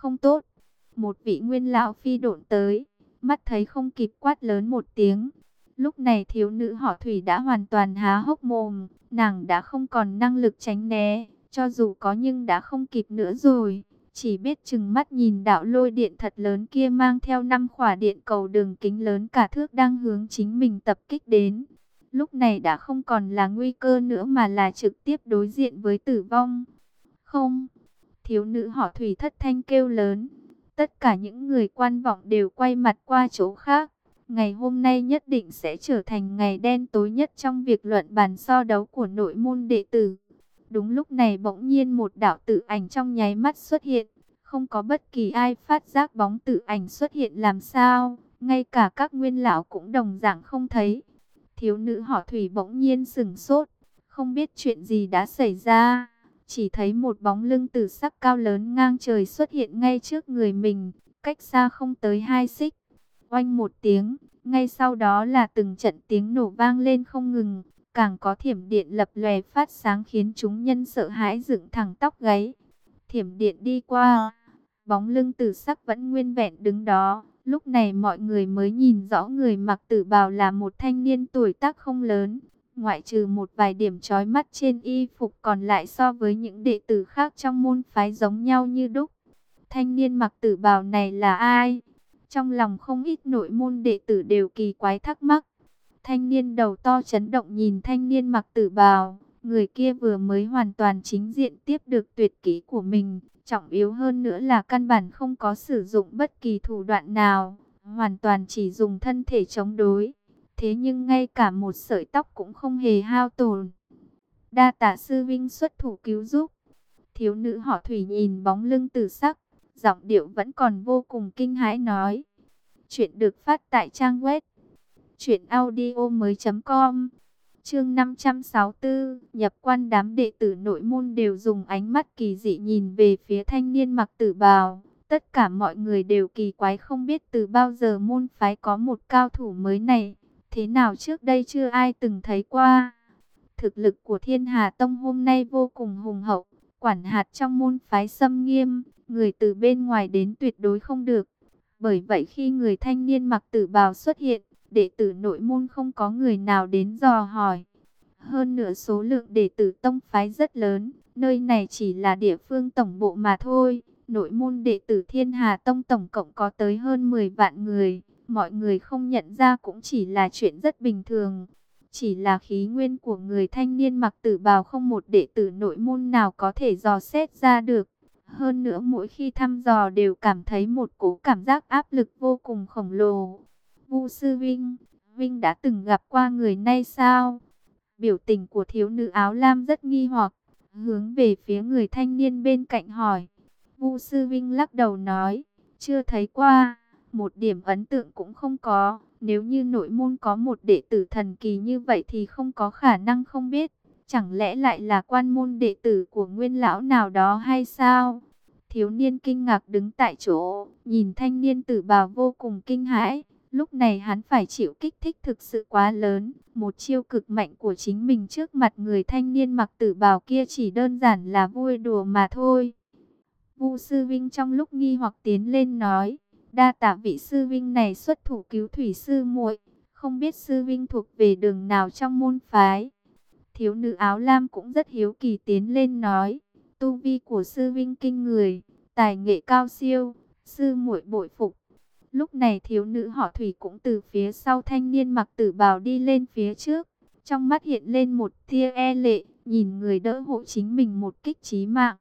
Không tốt. Một vị nguyên lão phi độn tới, mắt thấy không kịp quát lớn một tiếng. Lúc này thiếu nữ họ thủy đã hoàn toàn há hốc mồm, nàng đã không còn năng lực tránh né, cho dù có nhưng đã không kịp nữa rồi. Chỉ biết chừng mắt nhìn đạo lôi điện thật lớn kia mang theo năm khỏa điện cầu đường kính lớn cả thước đang hướng chính mình tập kích đến. Lúc này đã không còn là nguy cơ nữa mà là trực tiếp đối diện với tử vong. Không, thiếu nữ họ thủy thất thanh kêu lớn. Tất cả những người quan vọng đều quay mặt qua chỗ khác. Ngày hôm nay nhất định sẽ trở thành ngày đen tối nhất trong việc luận bàn so đấu của nội môn đệ tử. Đúng lúc này bỗng nhiên một đạo tự ảnh trong nháy mắt xuất hiện. Không có bất kỳ ai phát giác bóng tự ảnh xuất hiện làm sao. Ngay cả các nguyên lão cũng đồng dạng không thấy. Thiếu nữ họ thủy bỗng nhiên sừng sốt. Không biết chuyện gì đã xảy ra. Chỉ thấy một bóng lưng tử sắc cao lớn ngang trời xuất hiện ngay trước người mình. Cách xa không tới hai xích. Oanh một tiếng. Ngay sau đó là từng trận tiếng nổ vang lên không ngừng càng có thiểm điện lập lòe phát sáng khiến chúng nhân sợ hãi dựng thẳng tóc gáy. Thiểm điện đi qua, bóng lưng tử sắc vẫn nguyên vẹn đứng đó. Lúc này mọi người mới nhìn rõ người mặc tử bào là một thanh niên tuổi tác không lớn. Ngoại trừ một vài điểm trói mắt trên y phục còn lại so với những đệ tử khác trong môn phái giống nhau như đúc. Thanh niên mặc tử bào này là ai? Trong lòng không ít nội môn đệ tử đều kỳ quái thắc mắc. Thanh niên đầu to chấn động nhìn thanh niên mặc tử bào. Người kia vừa mới hoàn toàn chính diện tiếp được tuyệt kỹ của mình. Trọng yếu hơn nữa là căn bản không có sử dụng bất kỳ thủ đoạn nào. Hoàn toàn chỉ dùng thân thể chống đối. Thế nhưng ngay cả một sợi tóc cũng không hề hao tổn. Đa tạ sư vinh xuất thủ cứu giúp. Thiếu nữ họ thủy nhìn bóng lưng tử sắc. Giọng điệu vẫn còn vô cùng kinh hãi nói. Chuyện được phát tại trang web Chuyện audio mới com Chương 564 Nhập quan đám đệ tử nội môn đều dùng ánh mắt kỳ dị nhìn về phía thanh niên mặc tử bào Tất cả mọi người đều kỳ quái không biết từ bao giờ môn phái có một cao thủ mới này Thế nào trước đây chưa ai từng thấy qua Thực lực của thiên hà tông hôm nay vô cùng hùng hậu Quản hạt trong môn phái xâm nghiêm Người từ bên ngoài đến tuyệt đối không được bởi vậy khi người thanh niên mặc tử bào xuất hiện, đệ tử nội môn không có người nào đến dò hỏi. Hơn nữa số lượng đệ tử tông phái rất lớn, nơi này chỉ là địa phương tổng bộ mà thôi. Nội môn đệ tử Thiên Hà Tông tổng cộng có tới hơn 10 vạn người, mọi người không nhận ra cũng chỉ là chuyện rất bình thường. Chỉ là khí nguyên của người thanh niên mặc tử bào không một đệ tử nội môn nào có thể dò xét ra được. Hơn nữa mỗi khi thăm dò đều cảm thấy một cố cảm giác áp lực vô cùng khổng lồ. Vu sư Vinh, Vinh đã từng gặp qua người này sao? Biểu tình của thiếu nữ áo lam rất nghi hoặc, hướng về phía người thanh niên bên cạnh hỏi. Vu sư Vinh lắc đầu nói, chưa thấy qua, một điểm ấn tượng cũng không có. Nếu như nội môn có một đệ tử thần kỳ như vậy thì không có khả năng không biết. Chẳng lẽ lại là quan môn đệ tử của nguyên lão nào đó hay sao? Thiếu niên kinh ngạc đứng tại chỗ, nhìn thanh niên tử bào vô cùng kinh hãi. Lúc này hắn phải chịu kích thích thực sự quá lớn. Một chiêu cực mạnh của chính mình trước mặt người thanh niên mặc tử bào kia chỉ đơn giản là vui đùa mà thôi. Vu sư vinh trong lúc nghi hoặc tiến lên nói. Đa tạ vị sư vinh này xuất thủ cứu thủy sư muội Không biết sư vinh thuộc về đường nào trong môn phái. Thiếu nữ áo lam cũng rất hiếu kỳ tiến lên nói. Tu vi của sư vinh kinh người, tài nghệ cao siêu, sư muội bội phục. Lúc này thiếu nữ họ thủy cũng từ phía sau thanh niên mặc tử bào đi lên phía trước. Trong mắt hiện lên một tia e lệ, nhìn người đỡ hộ chính mình một kích trí mạng.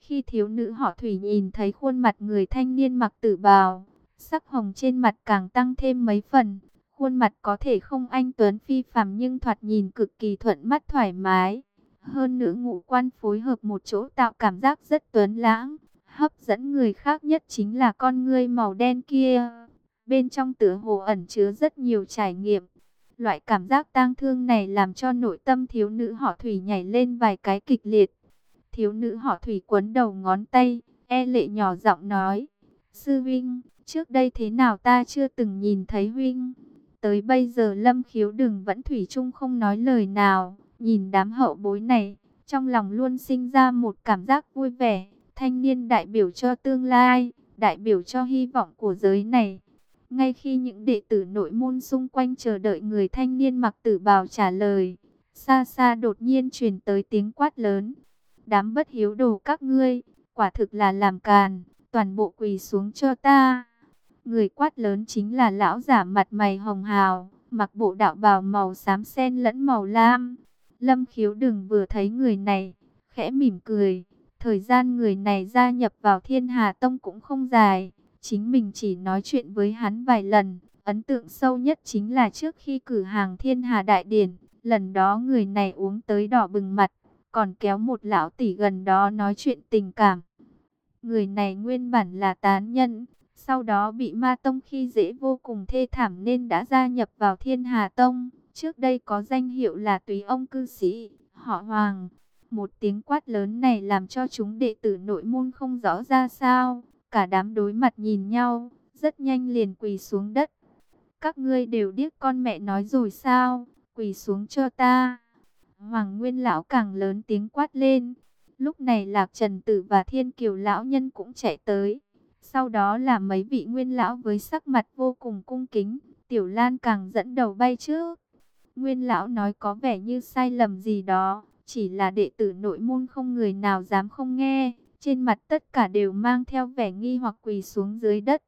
Khi thiếu nữ họ thủy nhìn thấy khuôn mặt người thanh niên mặc tử bào, sắc hồng trên mặt càng tăng thêm mấy phần. Khuôn mặt có thể không anh tuấn phi phàm nhưng thoạt nhìn cực kỳ thuận mắt thoải mái. Hơn nữa ngũ quan phối hợp một chỗ tạo cảm giác rất tuấn lãng. Hấp dẫn người khác nhất chính là con ngươi màu đen kia. Bên trong tựa hồ ẩn chứa rất nhiều trải nghiệm. Loại cảm giác tang thương này làm cho nội tâm thiếu nữ họ Thủy nhảy lên vài cái kịch liệt. Thiếu nữ họ Thủy quấn đầu ngón tay, e lệ nhỏ giọng nói. Sư Vinh, trước đây thế nào ta chưa từng nhìn thấy huynh Tới bây giờ Lâm Khiếu Đừng vẫn Thủy chung không nói lời nào. Nhìn đám hậu bối này, trong lòng luôn sinh ra một cảm giác vui vẻ Thanh niên đại biểu cho tương lai, đại biểu cho hy vọng của giới này. Ngay khi những đệ tử nội môn xung quanh chờ đợi người thanh niên mặc tử bào trả lời, xa xa đột nhiên truyền tới tiếng quát lớn. Đám bất hiếu đồ các ngươi, quả thực là làm càn, toàn bộ quỳ xuống cho ta. Người quát lớn chính là lão giả mặt mày hồng hào, mặc bộ đạo bào màu xám xen lẫn màu lam. Lâm khiếu đừng vừa thấy người này, khẽ mỉm cười. Thời gian người này gia nhập vào thiên hà tông cũng không dài. Chính mình chỉ nói chuyện với hắn vài lần. Ấn tượng sâu nhất chính là trước khi cử hàng thiên hà đại điển. Lần đó người này uống tới đỏ bừng mặt. Còn kéo một lão tỷ gần đó nói chuyện tình cảm. Người này nguyên bản là tán nhân. Sau đó bị ma tông khi dễ vô cùng thê thảm nên đã gia nhập vào thiên hà tông. Trước đây có danh hiệu là tùy ông cư sĩ, họ hoàng. Một tiếng quát lớn này làm cho chúng đệ tử nội môn không rõ ra sao. Cả đám đối mặt nhìn nhau, rất nhanh liền quỳ xuống đất. Các ngươi đều điếc con mẹ nói rồi sao, quỳ xuống cho ta. Hoàng Nguyên Lão càng lớn tiếng quát lên. Lúc này Lạc Trần Tử và Thiên Kiều Lão Nhân cũng chạy tới. Sau đó là mấy vị Nguyên Lão với sắc mặt vô cùng cung kính. Tiểu Lan càng dẫn đầu bay trước. Nguyên Lão nói có vẻ như sai lầm gì đó. Chỉ là đệ tử nội môn không người nào dám không nghe. Trên mặt tất cả đều mang theo vẻ nghi hoặc quỳ xuống dưới đất.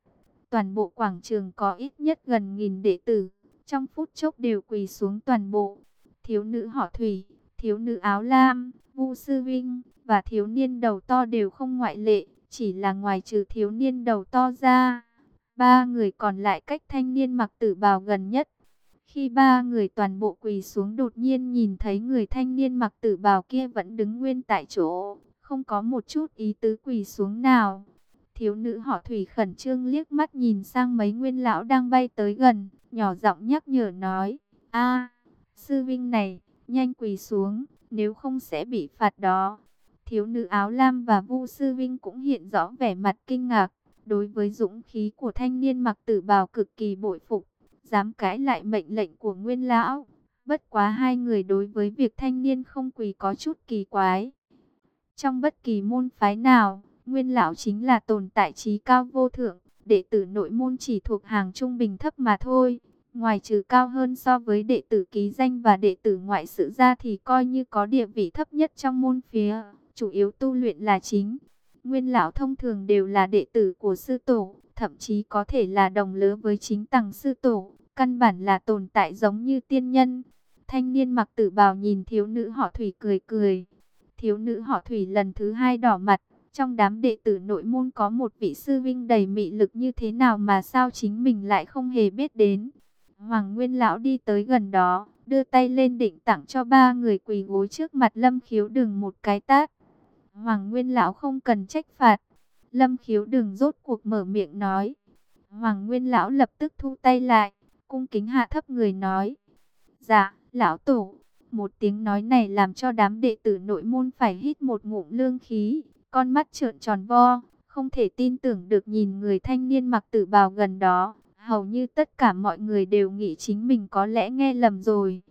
Toàn bộ quảng trường có ít nhất gần nghìn đệ tử. Trong phút chốc đều quỳ xuống toàn bộ. Thiếu nữ họ Thủy, thiếu nữ áo lam, Vu Sư Vinh và thiếu niên đầu to đều không ngoại lệ. Chỉ là ngoài trừ thiếu niên đầu to ra. Ba người còn lại cách thanh niên mặc tử bào gần nhất. Khi ba người toàn bộ quỳ xuống đột nhiên nhìn thấy người thanh niên mặc tử bào kia vẫn đứng nguyên tại chỗ, không có một chút ý tứ quỳ xuống nào. Thiếu nữ họ Thủy khẩn trương liếc mắt nhìn sang mấy nguyên lão đang bay tới gần, nhỏ giọng nhắc nhở nói, a sư vinh này, nhanh quỳ xuống, nếu không sẽ bị phạt đó. Thiếu nữ áo lam và vu sư vinh cũng hiện rõ vẻ mặt kinh ngạc, đối với dũng khí của thanh niên mặc tử bào cực kỳ bội phục dám cãi lại mệnh lệnh của nguyên lão. Bất quá hai người đối với việc thanh niên không quỳ có chút kỳ quái. Trong bất kỳ môn phái nào, nguyên lão chính là tồn tại trí cao vô thượng, đệ tử nội môn chỉ thuộc hàng trung bình thấp mà thôi. Ngoài trừ cao hơn so với đệ tử ký danh và đệ tử ngoại sự ra thì coi như có địa vị thấp nhất trong môn phía, chủ yếu tu luyện là chính. Nguyên lão thông thường đều là đệ tử của sư tổ, thậm chí có thể là đồng lứa với chính tầng sư tổ căn bản là tồn tại giống như tiên nhân. Thanh niên mặc tử bào nhìn thiếu nữ họ Thủy cười cười. Thiếu nữ họ Thủy lần thứ hai đỏ mặt. Trong đám đệ tử nội môn có một vị sư vinh đầy mị lực như thế nào mà sao chính mình lại không hề biết đến. Hoàng Nguyên Lão đi tới gần đó, đưa tay lên định tặng cho ba người quỳ gối trước mặt Lâm Khiếu đừng một cái tát. Hoàng Nguyên Lão không cần trách phạt. Lâm Khiếu đừng rốt cuộc mở miệng nói. Hoàng Nguyên Lão lập tức thu tay lại cung kính hạ thấp người nói. Dạ, lão tổ. Một tiếng nói này làm cho đám đệ tử nội môn phải hít một ngụm lương khí, con mắt trợn tròn vo, không thể tin tưởng được nhìn người thanh niên mặc tử bào gần đó. Hầu như tất cả mọi người đều nghĩ chính mình có lẽ nghe lầm rồi.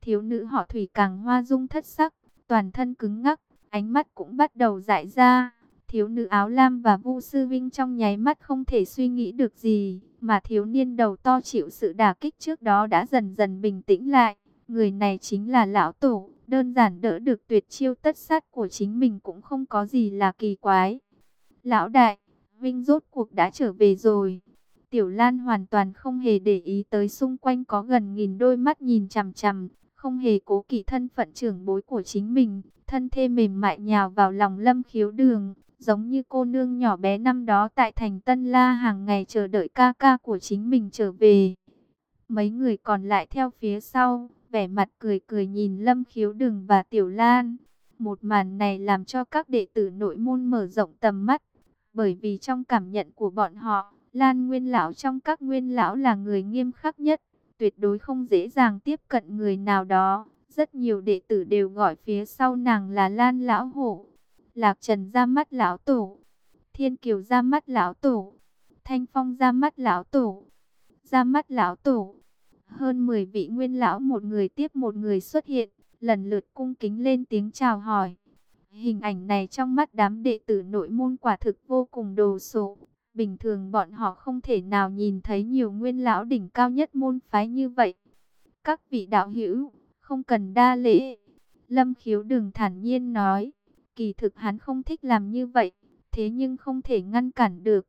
Thiếu nữ họ thủy càng hoa dung thất sắc, toàn thân cứng ngắc, ánh mắt cũng bắt đầu dại ra. Thiếu nữ áo lam và Vu Sư Vinh trong nháy mắt không thể suy nghĩ được gì, mà thiếu niên đầu to chịu sự đả kích trước đó đã dần dần bình tĩnh lại. Người này chính là lão tổ, đơn giản đỡ được tuyệt chiêu tất sát của chính mình cũng không có gì là kỳ quái. Lão đại, Vinh rốt cuộc đã trở về rồi. Tiểu Lan hoàn toàn không hề để ý tới xung quanh có gần nghìn đôi mắt nhìn chằm chằm, không hề cố kỵ thân phận trưởng bối của chính mình, thân thê mềm mại nhào vào lòng lâm khiếu đường, giống như cô nương nhỏ bé năm đó tại thành Tân La hàng ngày chờ đợi ca ca của chính mình trở về. Mấy người còn lại theo phía sau, vẻ mặt cười cười nhìn Lâm Khiếu đường và Tiểu Lan. Một màn này làm cho các đệ tử nội môn mở rộng tầm mắt, bởi vì trong cảm nhận của bọn họ, Lan Nguyên Lão trong các Nguyên Lão là người nghiêm khắc nhất, tuyệt đối không dễ dàng tiếp cận người nào đó. Rất nhiều đệ tử đều gọi phía sau nàng là Lan Lão Hổ. Lạc Trần ra mắt lão tổ, Thiên Kiều ra mắt lão tổ, Thanh Phong ra mắt lão tổ, ra mắt lão tổ. Hơn 10 vị nguyên lão một người tiếp một người xuất hiện, lần lượt cung kính lên tiếng chào hỏi. Hình ảnh này trong mắt đám đệ tử nội môn quả thực vô cùng đồ sộ. Bình thường bọn họ không thể nào nhìn thấy nhiều nguyên lão đỉnh cao nhất môn phái như vậy. Các vị đạo hữu, không cần đa lễ. Lâm khiếu đừng thản nhiên nói. Kỳ thực hắn không thích làm như vậy, thế nhưng không thể ngăn cản được.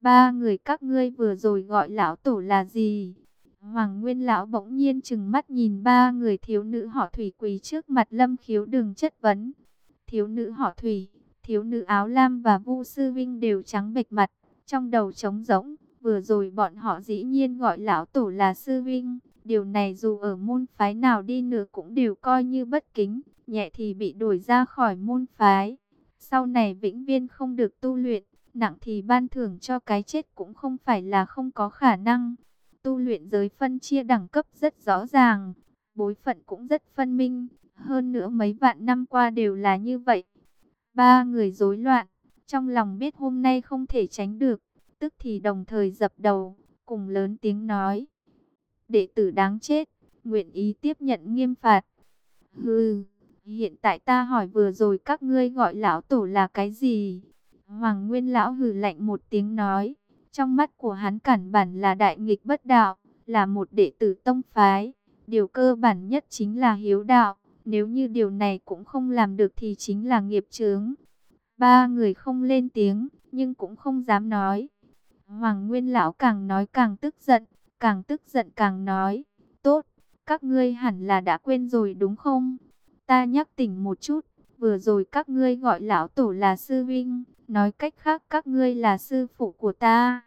Ba người các ngươi vừa rồi gọi lão tổ là gì? Hoàng Nguyên lão bỗng nhiên chừng mắt nhìn ba người thiếu nữ họ Thủy quỳ trước mặt Lâm Khiếu đừng chất vấn. Thiếu nữ họ Thủy, thiếu nữ áo lam và Vu sư vinh đều trắng bệch mặt, trong đầu trống rỗng, vừa rồi bọn họ dĩ nhiên gọi lão tổ là sư vinh, điều này dù ở môn phái nào đi nữa cũng đều coi như bất kính, nhẹ thì bị đuổi ra khỏi môn phái. Sau này vĩnh viên không được tu luyện, nặng thì ban thưởng cho cái chết cũng không phải là không có khả năng. Tu luyện giới phân chia đẳng cấp rất rõ ràng, bối phận cũng rất phân minh, hơn nữa mấy vạn năm qua đều là như vậy. Ba người rối loạn, trong lòng biết hôm nay không thể tránh được, tức thì đồng thời dập đầu, cùng lớn tiếng nói. Đệ tử đáng chết, nguyện ý tiếp nhận nghiêm phạt. Hừ, hiện tại ta hỏi vừa rồi các ngươi gọi lão tổ là cái gì? Hoàng Nguyên lão hừ lạnh một tiếng nói, trong mắt của hắn cản bản là đại nghịch bất đạo, là một đệ tử tông phái. Điều cơ bản nhất chính là hiếu đạo, nếu như điều này cũng không làm được thì chính là nghiệp chướng. Ba người không lên tiếng, nhưng cũng không dám nói. Hoàng Nguyên lão càng nói càng tức giận, càng tức giận càng nói, tốt, các ngươi hẳn là đã quên rồi đúng không? Ta nhắc tỉnh một chút, vừa rồi các ngươi gọi lão tổ là sư vinh, nói cách khác các ngươi là sư phụ của ta.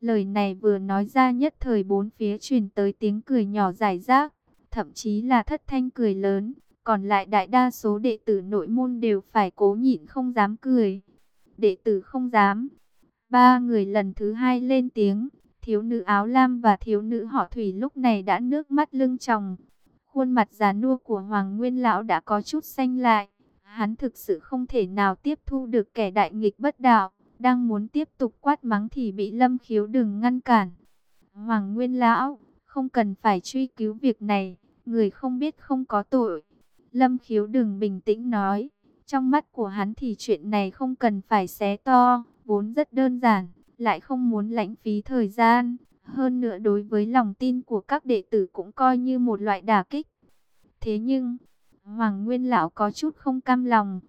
Lời này vừa nói ra nhất thời bốn phía truyền tới tiếng cười nhỏ dài rác, thậm chí là thất thanh cười lớn, còn lại đại đa số đệ tử nội môn đều phải cố nhịn không dám cười. Đệ tử không dám. Ba người lần thứ hai lên tiếng, thiếu nữ áo lam và thiếu nữ họ thủy lúc này đã nước mắt lưng tròng. Khuôn mặt già nua của Hoàng Nguyên Lão đã có chút xanh lại. Hắn thực sự không thể nào tiếp thu được kẻ đại nghịch bất đạo, đang muốn tiếp tục quát mắng thì bị Lâm Khiếu đừng ngăn cản. Hoàng Nguyên Lão, không cần phải truy cứu việc này, người không biết không có tội. Lâm Khiếu đừng bình tĩnh nói, trong mắt của hắn thì chuyện này không cần phải xé to, vốn rất đơn giản, lại không muốn lãng phí thời gian. Hơn nữa đối với lòng tin của các đệ tử cũng coi như một loại đả kích. Thế nhưng, Hoàng Nguyên Lão có chút không cam lòng.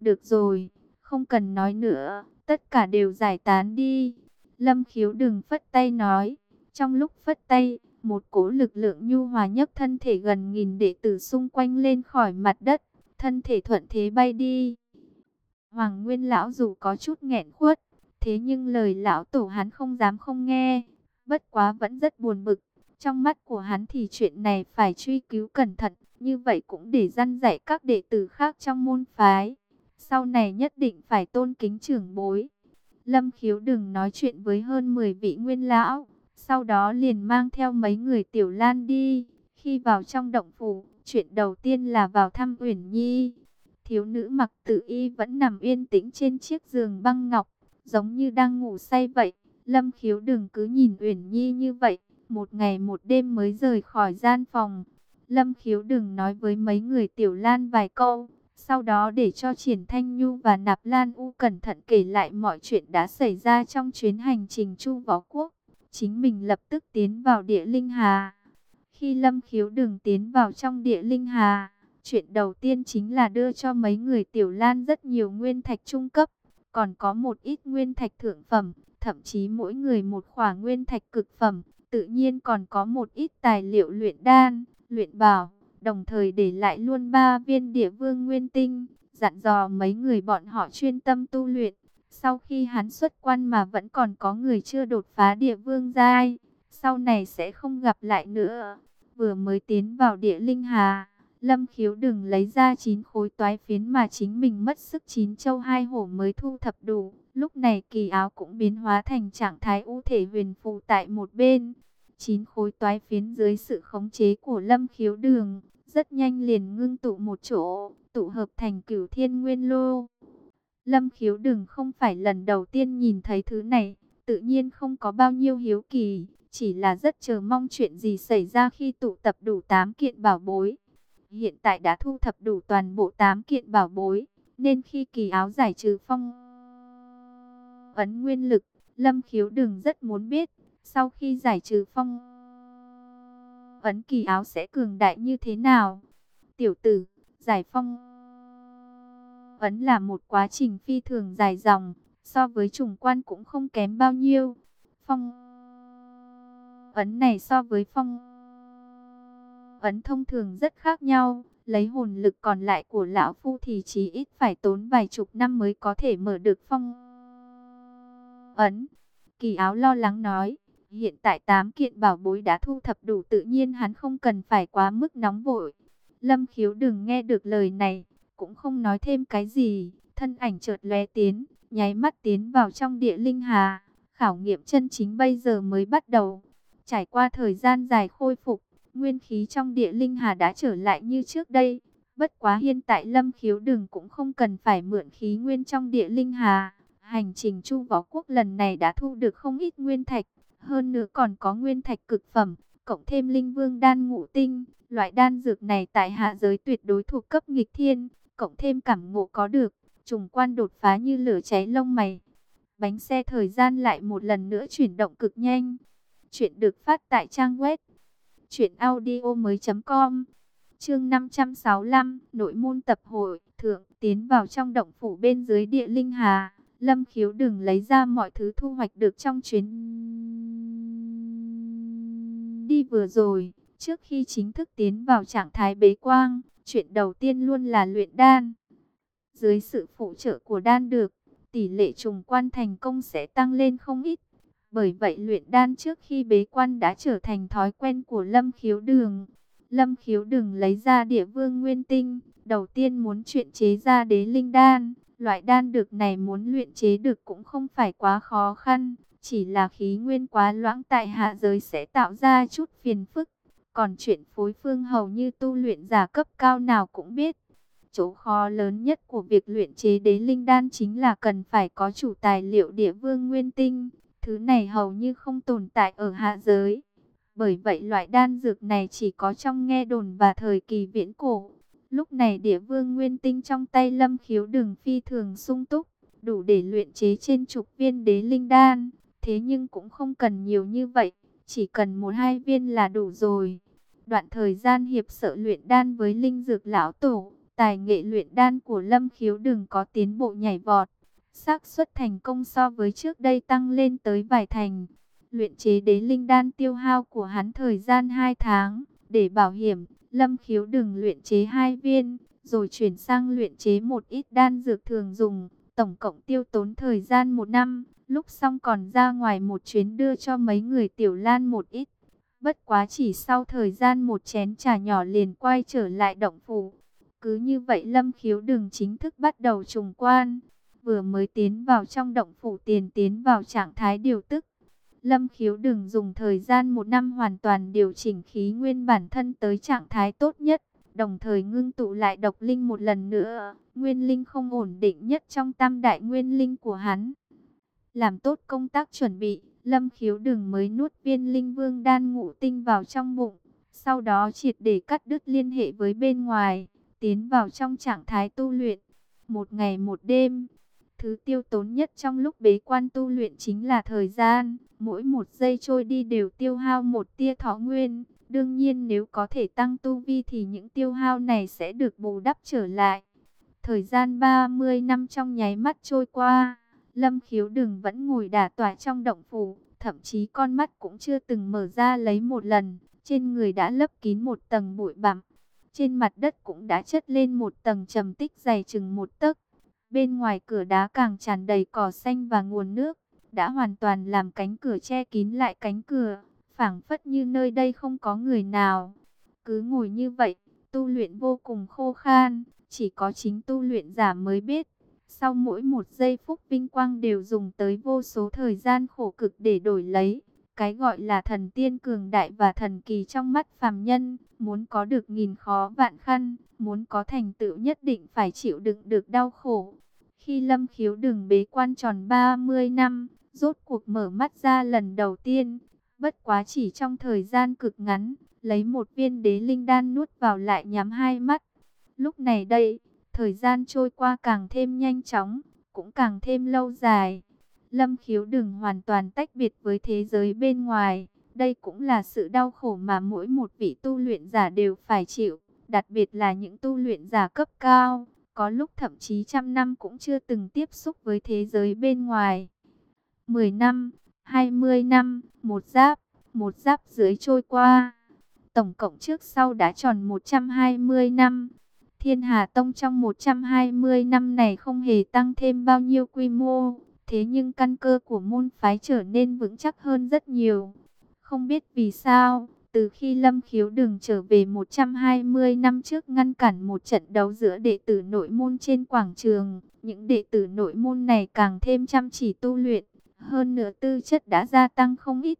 Được rồi, không cần nói nữa, tất cả đều giải tán đi. Lâm khiếu đừng phất tay nói. Trong lúc phất tay, một cỗ lực lượng nhu hòa nhấc thân thể gần nghìn đệ tử xung quanh lên khỏi mặt đất. Thân thể thuận thế bay đi. Hoàng Nguyên Lão dù có chút nghẹn khuất, thế nhưng lời lão tổ hắn không dám không nghe. Bất quá vẫn rất buồn bực. Trong mắt của hắn thì chuyện này phải truy cứu cẩn thận. Như vậy cũng để răn dạy các đệ tử khác trong môn phái. Sau này nhất định phải tôn kính trưởng bối. Lâm khiếu đừng nói chuyện với hơn 10 vị nguyên lão. Sau đó liền mang theo mấy người tiểu lan đi. Khi vào trong động phủ, chuyện đầu tiên là vào thăm Uyển Nhi. Thiếu nữ mặc tự y vẫn nằm yên tĩnh trên chiếc giường băng ngọc, giống như đang ngủ say vậy. Lâm khiếu đừng cứ nhìn Uyển Nhi như vậy, một ngày một đêm mới rời khỏi gian phòng. Lâm khiếu đừng nói với mấy người tiểu lan vài câu, sau đó để cho Triển Thanh Nhu và Nạp Lan U cẩn thận kể lại mọi chuyện đã xảy ra trong chuyến hành trình Chu Võ Quốc. Chính mình lập tức tiến vào địa linh hà. Khi Lâm khiếu đường tiến vào trong địa linh hà, chuyện đầu tiên chính là đưa cho mấy người tiểu lan rất nhiều nguyên thạch trung cấp, còn có một ít nguyên thạch thượng phẩm, thậm chí mỗi người một khỏa nguyên thạch cực phẩm, tự nhiên còn có một ít tài liệu luyện đan, luyện bảo, đồng thời để lại luôn ba viên địa vương nguyên tinh, dặn dò mấy người bọn họ chuyên tâm tu luyện. Sau khi hắn xuất quan mà vẫn còn có người chưa đột phá địa vương giai, sau này sẽ không gặp lại nữa. Vừa mới tiến vào địa linh hà, Lâm khiếu đừng lấy ra chín khối toái phiến mà chính mình mất sức chín châu hai hổ mới thu thập đủ. Lúc này kỳ áo cũng biến hóa thành trạng thái u thể huyền phù tại một bên chín khối toái phiến dưới sự khống chế của lâm khiếu đường, rất nhanh liền ngưng tụ một chỗ, tụ hợp thành cửu thiên nguyên lô. Lâm khiếu đường không phải lần đầu tiên nhìn thấy thứ này, tự nhiên không có bao nhiêu hiếu kỳ, chỉ là rất chờ mong chuyện gì xảy ra khi tụ tập đủ 8 kiện bảo bối. Hiện tại đã thu thập đủ toàn bộ 8 kiện bảo bối, nên khi kỳ áo giải trừ phong ấn nguyên lực, Lâm Khiếu đừng rất muốn biết, sau khi giải trừ phong ấn kỳ áo sẽ cường đại như thế nào. Tiểu tử, giải phong ấn là một quá trình phi thường dài dòng, so với trùng quan cũng không kém bao nhiêu. Phong ấn này so với phong ấn thông thường rất khác nhau, lấy hồn lực còn lại của lão phu thì chỉ ít phải tốn vài chục năm mới có thể mở được phong ấn. Kỳ áo lo lắng nói, hiện tại tám kiện bảo bối đã thu thập đủ tự nhiên hắn không cần phải quá mức nóng vội. Lâm khiếu đừng nghe được lời này, cũng không nói thêm cái gì, thân ảnh chợt lóe tiến, nháy mắt tiến vào trong địa linh hà. Khảo nghiệm chân chính bây giờ mới bắt đầu. Trải qua thời gian dài khôi phục, nguyên khí trong địa linh hà đã trở lại như trước đây. Bất quá hiện tại lâm khiếu đừng cũng không cần phải mượn khí nguyên trong địa linh hà. Hành trình chu võ quốc lần này đã thu được không ít nguyên thạch. Hơn nữa còn có nguyên thạch cực phẩm, cộng thêm linh vương đan ngũ tinh. Loại đan dược này tại hạ giới tuyệt đối thuộc cấp nghịch thiên, cộng thêm cảm ngộ có được. Trùng quan đột phá như lửa cháy lông mày. Bánh xe thời gian lại một lần nữa chuyển động cực nhanh. Chuyện được phát tại trang web Chuyện audio mới com Chương 565 Nội môn tập hội, Thượng, tiến vào trong động phủ bên dưới địa linh hà Lâm khiếu đừng lấy ra mọi thứ thu hoạch được trong chuyến đi vừa rồi Trước khi chính thức tiến vào trạng thái bế quang Chuyện đầu tiên luôn là luyện đan Dưới sự phụ trợ của đan được Tỷ lệ trùng quan thành công sẽ tăng lên không ít bởi vậy luyện đan trước khi bế quan đã trở thành thói quen của Lâm Khiếu Đường. Lâm Khiếu Đường lấy ra địa vương nguyên tinh, đầu tiên muốn chuyện chế ra đế linh đan. Loại đan được này muốn luyện chế được cũng không phải quá khó khăn, chỉ là khí nguyên quá loãng tại hạ giới sẽ tạo ra chút phiền phức. Còn chuyện phối phương hầu như tu luyện giả cấp cao nào cũng biết. Chỗ khó lớn nhất của việc luyện chế đế linh đan chính là cần phải có chủ tài liệu địa vương nguyên tinh. Thứ này hầu như không tồn tại ở hạ giới. Bởi vậy loại đan dược này chỉ có trong nghe đồn và thời kỳ viễn cổ. Lúc này địa vương nguyên tinh trong tay lâm khiếu đường phi thường sung túc, đủ để luyện chế trên chục viên đế linh đan. Thế nhưng cũng không cần nhiều như vậy, chỉ cần một hai viên là đủ rồi. Đoạn thời gian hiệp sợ luyện đan với linh dược lão tổ, tài nghệ luyện đan của lâm khiếu đường có tiến bộ nhảy vọt xác suất thành công so với trước đây tăng lên tới vài thành. Luyện chế đế linh đan tiêu hao của hắn thời gian 2 tháng, để bảo hiểm, Lâm Khiếu đừng luyện chế hai viên, rồi chuyển sang luyện chế một ít đan dược thường dùng, tổng cộng tiêu tốn thời gian một năm, lúc xong còn ra ngoài một chuyến đưa cho mấy người tiểu lan một ít. Bất quá chỉ sau thời gian một chén trà nhỏ liền quay trở lại động phủ. Cứ như vậy Lâm Khiếu đừng chính thức bắt đầu trùng quan vừa mới tiến vào trong động phủ tiền tiến vào trạng thái điều tức. Lâm khiếu đừng dùng thời gian một năm hoàn toàn điều chỉnh khí nguyên bản thân tới trạng thái tốt nhất, đồng thời ngưng tụ lại độc linh một lần nữa, nguyên linh không ổn định nhất trong tam đại nguyên linh của hắn. Làm tốt công tác chuẩn bị, lâm khiếu đừng mới nuốt viên linh vương đan ngũ tinh vào trong bụng, sau đó triệt để cắt đứt liên hệ với bên ngoài, tiến vào trong trạng thái tu luyện. Một ngày một đêm, Thứ tiêu tốn nhất trong lúc bế quan tu luyện chính là thời gian. Mỗi một giây trôi đi đều tiêu hao một tia thọ nguyên. Đương nhiên nếu có thể tăng tu vi thì những tiêu hao này sẽ được bù đắp trở lại. Thời gian 30 năm trong nháy mắt trôi qua. Lâm khiếu đừng vẫn ngồi đả tỏa trong động phủ. Thậm chí con mắt cũng chưa từng mở ra lấy một lần. Trên người đã lấp kín một tầng bụi bặm. Trên mặt đất cũng đã chất lên một tầng trầm tích dày chừng một tấc. Bên ngoài cửa đá càng tràn đầy cỏ xanh và nguồn nước, đã hoàn toàn làm cánh cửa che kín lại cánh cửa, phảng phất như nơi đây không có người nào. Cứ ngồi như vậy, tu luyện vô cùng khô khan, chỉ có chính tu luyện giả mới biết. Sau mỗi một giây phút vinh quang đều dùng tới vô số thời gian khổ cực để đổi lấy. Cái gọi là thần tiên cường đại và thần kỳ trong mắt phàm nhân, muốn có được nghìn khó vạn khăn, muốn có thành tựu nhất định phải chịu đựng được đau khổ. Khi Lâm Khiếu đường bế quan tròn 30 năm, rốt cuộc mở mắt ra lần đầu tiên, bất quá chỉ trong thời gian cực ngắn, lấy một viên đế linh đan nuốt vào lại nhắm hai mắt. Lúc này đây, Thời gian trôi qua càng thêm nhanh chóng, cũng càng thêm lâu dài. Lâm khiếu đừng hoàn toàn tách biệt với thế giới bên ngoài. Đây cũng là sự đau khổ mà mỗi một vị tu luyện giả đều phải chịu. Đặc biệt là những tu luyện giả cấp cao. Có lúc thậm chí trăm năm cũng chưa từng tiếp xúc với thế giới bên ngoài. 10 năm, 20 năm, một giáp, một giáp dưới trôi qua. Tổng cộng trước sau đã tròn 120 năm. Thiên Hà Tông trong 120 năm này không hề tăng thêm bao nhiêu quy mô, thế nhưng căn cơ của môn phái trở nên vững chắc hơn rất nhiều. Không biết vì sao, từ khi Lâm Khiếu đường trở về 120 năm trước ngăn cản một trận đấu giữa đệ tử nội môn trên quảng trường, những đệ tử nội môn này càng thêm chăm chỉ tu luyện, hơn nữa tư chất đã gia tăng không ít,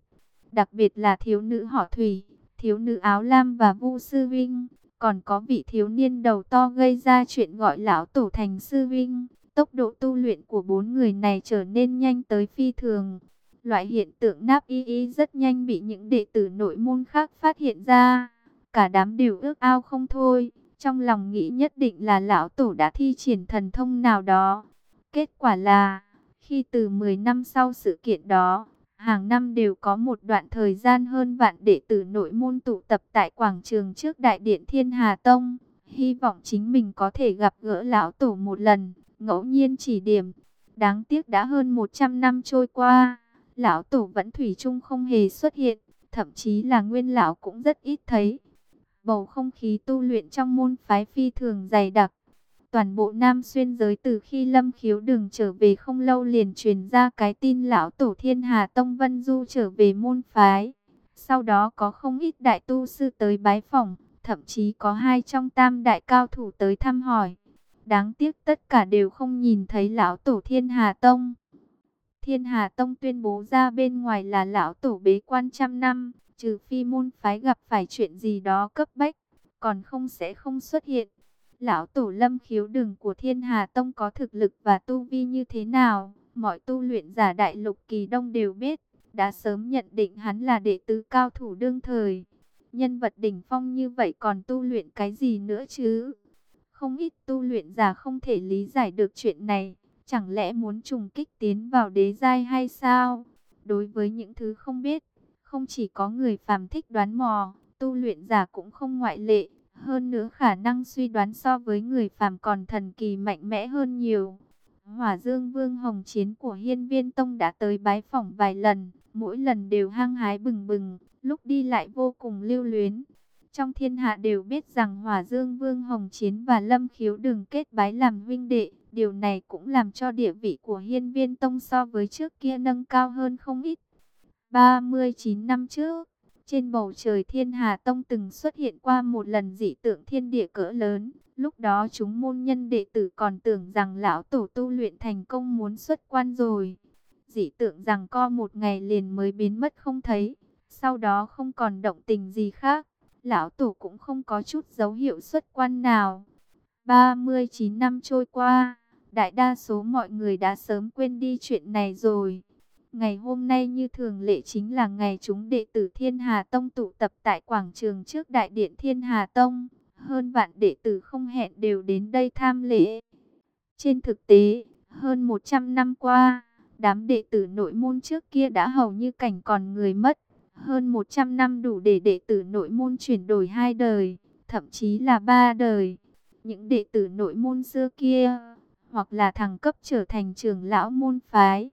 đặc biệt là thiếu nữ họ Thủy, thiếu nữ áo lam và Vu Sư Vinh còn có vị thiếu niên đầu to gây ra chuyện gọi lão tổ thành sư vinh. Tốc độ tu luyện của bốn người này trở nên nhanh tới phi thường. Loại hiện tượng náp y y rất nhanh bị những đệ tử nội môn khác phát hiện ra. Cả đám đều ước ao không thôi. Trong lòng nghĩ nhất định là lão tổ đã thi triển thần thông nào đó. Kết quả là, khi từ 10 năm sau sự kiện đó, Hàng năm đều có một đoạn thời gian hơn vạn đệ tử nội môn tụ tập tại quảng trường trước đại điện Thiên Hà Tông. Hy vọng chính mình có thể gặp gỡ lão tổ một lần, ngẫu nhiên chỉ điểm. Đáng tiếc đã hơn 100 năm trôi qua, lão tổ vẫn thủy chung không hề xuất hiện, thậm chí là nguyên lão cũng rất ít thấy. Bầu không khí tu luyện trong môn phái phi thường dày đặc, Toàn bộ Nam Xuyên giới từ khi Lâm Khiếu đường trở về không lâu liền truyền ra cái tin lão tổ thiên Hà Tông Vân Du trở về môn phái. Sau đó có không ít đại tu sư tới bái phỏng, thậm chí có hai trong tam đại cao thủ tới thăm hỏi. Đáng tiếc tất cả đều không nhìn thấy lão tổ thiên Hà Tông. Thiên Hà Tông tuyên bố ra bên ngoài là lão tổ bế quan trăm năm, trừ phi môn phái gặp phải chuyện gì đó cấp bách, còn không sẽ không xuất hiện. Lão Tổ Lâm khiếu đường của Thiên Hà Tông có thực lực và tu vi như thế nào, mọi tu luyện giả đại lục kỳ đông đều biết, đã sớm nhận định hắn là đệ tứ cao thủ đương thời. Nhân vật đỉnh phong như vậy còn tu luyện cái gì nữa chứ? Không ít tu luyện giả không thể lý giải được chuyện này, chẳng lẽ muốn trùng kích tiến vào đế giai hay sao? Đối với những thứ không biết, không chỉ có người phàm thích đoán mò, tu luyện giả cũng không ngoại lệ. Hơn nữa khả năng suy đoán so với người phàm còn thần kỳ mạnh mẽ hơn nhiều. Hỏa Dương Vương Hồng Chiến của Hiên Viên Tông đã tới bái phỏng vài lần, mỗi lần đều hăng hái bừng bừng, lúc đi lại vô cùng lưu luyến. Trong thiên hạ đều biết rằng Hỏa Dương Vương Hồng Chiến và Lâm Khiếu đừng kết bái làm huynh đệ, điều này cũng làm cho địa vị của Hiên Viên Tông so với trước kia nâng cao hơn không ít. 39 năm trước, trên bầu trời Thiên Hà Tông từng xuất hiện qua một lần dị tượng thiên địa cỡ lớn. Lúc đó chúng môn nhân đệ tử còn tưởng rằng lão tổ tu luyện thành công muốn xuất quan rồi. Dị tượng rằng co một ngày liền mới biến mất không thấy. Sau đó không còn động tình gì khác. Lão tổ cũng không có chút dấu hiệu xuất quan nào. 39 năm trôi qua, đại đa số mọi người đã sớm quên đi chuyện này rồi. Ngày hôm nay như thường lệ chính là ngày chúng đệ tử Thiên Hà Tông tụ tập tại quảng trường trước Đại điện Thiên Hà Tông. Hơn vạn đệ tử không hẹn đều đến đây tham lễ. Trên thực tế, hơn 100 năm qua, đám đệ tử nội môn trước kia đã hầu như cảnh còn người mất. Hơn 100 năm đủ để đệ tử nội môn chuyển đổi hai đời, thậm chí là ba đời. Những đệ tử nội môn xưa kia, hoặc là thằng cấp trở thành trưởng lão môn phái,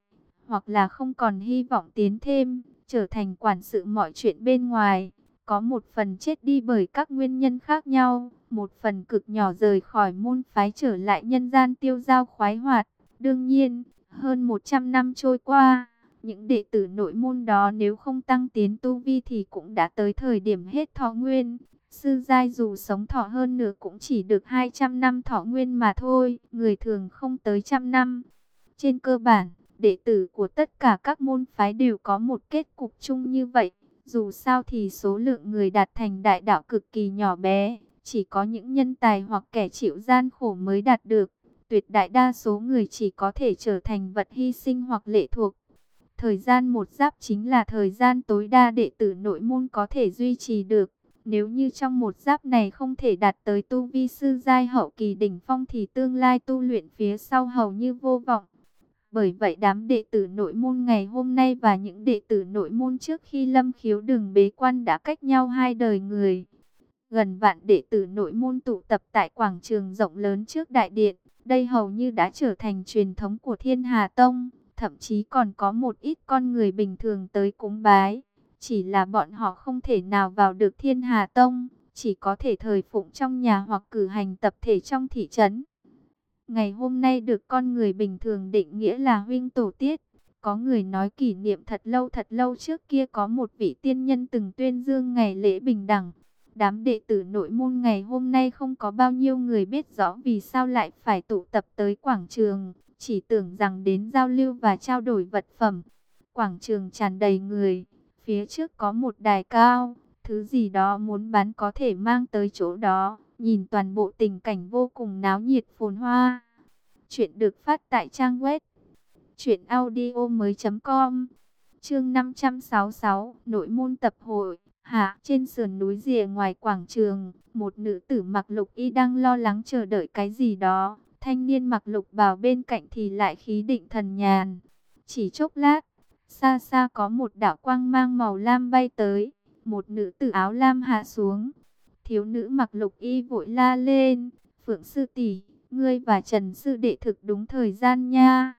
hoặc là không còn hy vọng tiến thêm, trở thành quản sự mọi chuyện bên ngoài. Có một phần chết đi bởi các nguyên nhân khác nhau, một phần cực nhỏ rời khỏi môn phái trở lại nhân gian tiêu giao khoái hoạt. Đương nhiên, hơn 100 năm trôi qua, những đệ tử nội môn đó nếu không tăng tiến tu vi thì cũng đã tới thời điểm hết thọ nguyên. Sư giai dù sống thọ hơn nữa cũng chỉ được 200 năm thọ nguyên mà thôi, người thường không tới trăm năm. Trên cơ bản, đệ tử của tất cả các môn phái đều có một kết cục chung như vậy. Dù sao thì số lượng người đạt thành đại đạo cực kỳ nhỏ bé, chỉ có những nhân tài hoặc kẻ chịu gian khổ mới đạt được. Tuyệt đại đa số người chỉ có thể trở thành vật hy sinh hoặc lệ thuộc. Thời gian một giáp chính là thời gian tối đa đệ tử nội môn có thể duy trì được. Nếu như trong một giáp này không thể đạt tới tu vi sư giai hậu kỳ đỉnh phong thì tương lai tu luyện phía sau hầu như vô vọng. Bởi vậy đám đệ tử nội môn ngày hôm nay và những đệ tử nội môn trước khi lâm khiếu đường bế quan đã cách nhau hai đời người. Gần vạn đệ tử nội môn tụ tập tại quảng trường rộng lớn trước đại điện. Đây hầu như đã trở thành truyền thống của thiên hà tông. Thậm chí còn có một ít con người bình thường tới cúng bái. Chỉ là bọn họ không thể nào vào được thiên hà tông. Chỉ có thể thời phụng trong nhà hoặc cử hành tập thể trong thị trấn. Ngày hôm nay được con người bình thường định nghĩa là huynh tổ tiết. Có người nói kỷ niệm thật lâu thật lâu trước kia có một vị tiên nhân từng tuyên dương ngày lễ bình đẳng. Đám đệ tử nội môn ngày hôm nay không có bao nhiêu người biết rõ vì sao lại phải tụ tập tới quảng trường. Chỉ tưởng rằng đến giao lưu và trao đổi vật phẩm. Quảng trường tràn đầy người. Phía trước có một đài cao. Thứ gì đó muốn bán có thể mang tới chỗ đó. Nhìn toàn bộ tình cảnh vô cùng náo nhiệt phồn hoa. Chuyện được phát tại trang web truyệnaudiomoi.com. Chương 566, nội môn tập hội. Hạ, trên sườn núi rìa ngoài quảng trường, một nữ tử mặc lục y đang lo lắng chờ đợi cái gì đó. Thanh niên mặc lục bào bên cạnh thì lại khí định thần nhàn. Chỉ chốc lát, xa xa có một đạo quang mang màu lam bay tới, một nữ tử áo lam hạ xuống, Thiếu nữ mặc lục y vội la lên, Phượng sư tỷ, ngươi và Trần sư đệ thực đúng thời gian nha.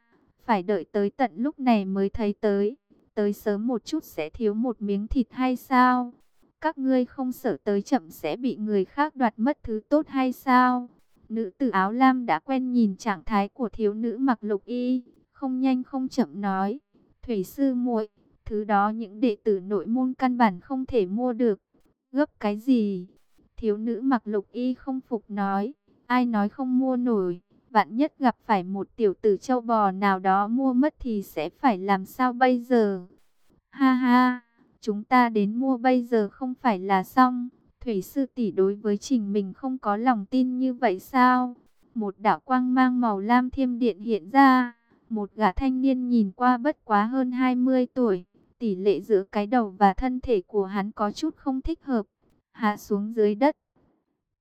Phải đợi tới tận lúc này mới thấy tới, tới sớm một chút sẽ thiếu một miếng thịt hay sao? Các ngươi không sợ tới chậm sẽ bị người khác đoạt mất thứ tốt hay sao? Nữ tử áo lam đã quen nhìn trạng thái của thiếu nữ mặc lục y, không nhanh không chậm nói, "Thủy sư muội, thứ đó những đệ tử nội môn căn bản không thể mua được." Gấp cái gì? Thiếu nữ mặc lục y không phục nói, ai nói không mua nổi, vạn nhất gặp phải một tiểu tử châu bò nào đó mua mất thì sẽ phải làm sao bây giờ? Ha ha, chúng ta đến mua bây giờ không phải là xong, Thủy sư tỷ đối với trình mình không có lòng tin như vậy sao? Một đạo quang mang màu lam thiêm điện hiện ra, một gã thanh niên nhìn qua bất quá hơn 20 tuổi, tỷ lệ giữa cái đầu và thân thể của hắn có chút không thích hợp hạ xuống dưới đất.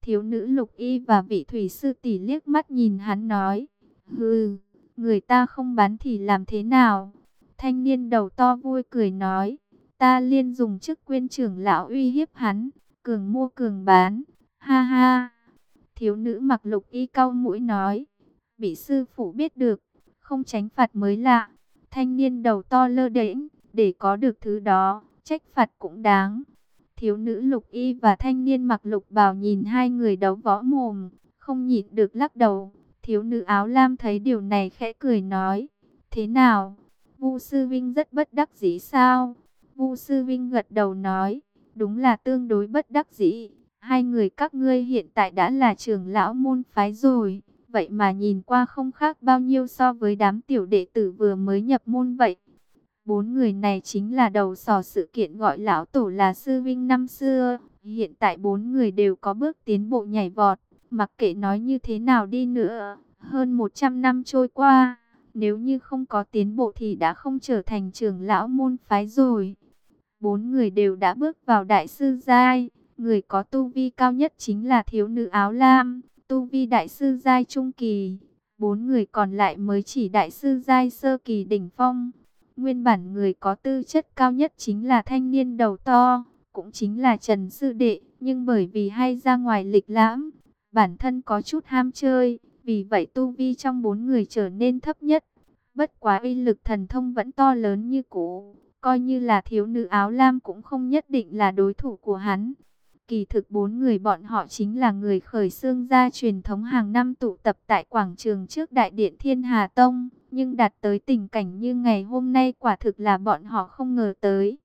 Thiếu nữ lục y và vị thủy sư tỷ liếc mắt nhìn hắn nói, hừ, người ta không bán thì làm thế nào? Thanh niên đầu to vui cười nói, ta liên dùng chức quyên trưởng lão uy hiếp hắn, cường mua cường bán, ha ha. Thiếu nữ mặc lục y cau mũi nói, bị sư phụ biết được, không tránh phạt mới lạ. Thanh niên đầu to lơ đễnh, để có được thứ đó, trách phạt cũng đáng. Thiếu nữ lục y và thanh niên mặc lục bào nhìn hai người đấu võ mồm, không nhịn được lắc đầu. Thiếu nữ áo lam thấy điều này khẽ cười nói, thế nào? Vu Sư Vinh rất bất đắc dĩ sao? Vu Sư Vinh gật đầu nói, đúng là tương đối bất đắc dĩ. Hai người các ngươi hiện tại đã là trưởng lão môn phái rồi, vậy mà nhìn qua không khác bao nhiêu so với đám tiểu đệ tử vừa mới nhập môn vậy. Bốn người này chính là đầu sò sự kiện gọi lão tổ là sư vinh năm xưa. Hiện tại bốn người đều có bước tiến bộ nhảy vọt. Mặc kệ nói như thế nào đi nữa, hơn 100 năm trôi qua, nếu như không có tiến bộ thì đã không trở thành trưởng lão môn phái rồi. Bốn người đều đã bước vào đại sư giai, người có tu vi cao nhất chính là thiếu nữ áo lam, tu vi đại sư giai trung kỳ. Bốn người còn lại mới chỉ đại sư giai sơ kỳ đỉnh phong. Nguyên bản người có tư chất cao nhất chính là thanh niên đầu to, cũng chính là Trần Sư Đệ, nhưng bởi vì hay ra ngoài lịch lãm, bản thân có chút ham chơi, vì vậy tu vi trong bốn người trở nên thấp nhất. Bất quá uy lực thần thông vẫn to lớn như cũ, coi như là thiếu nữ áo lam cũng không nhất định là đối thủ của hắn. Kỳ thực bốn người bọn họ chính là người khởi xương gia truyền thống hàng năm tụ tập tại quảng trường trước đại điện Thiên Hà Tông nhưng đạt tới tình cảnh như ngày hôm nay quả thực là bọn họ không ngờ tới.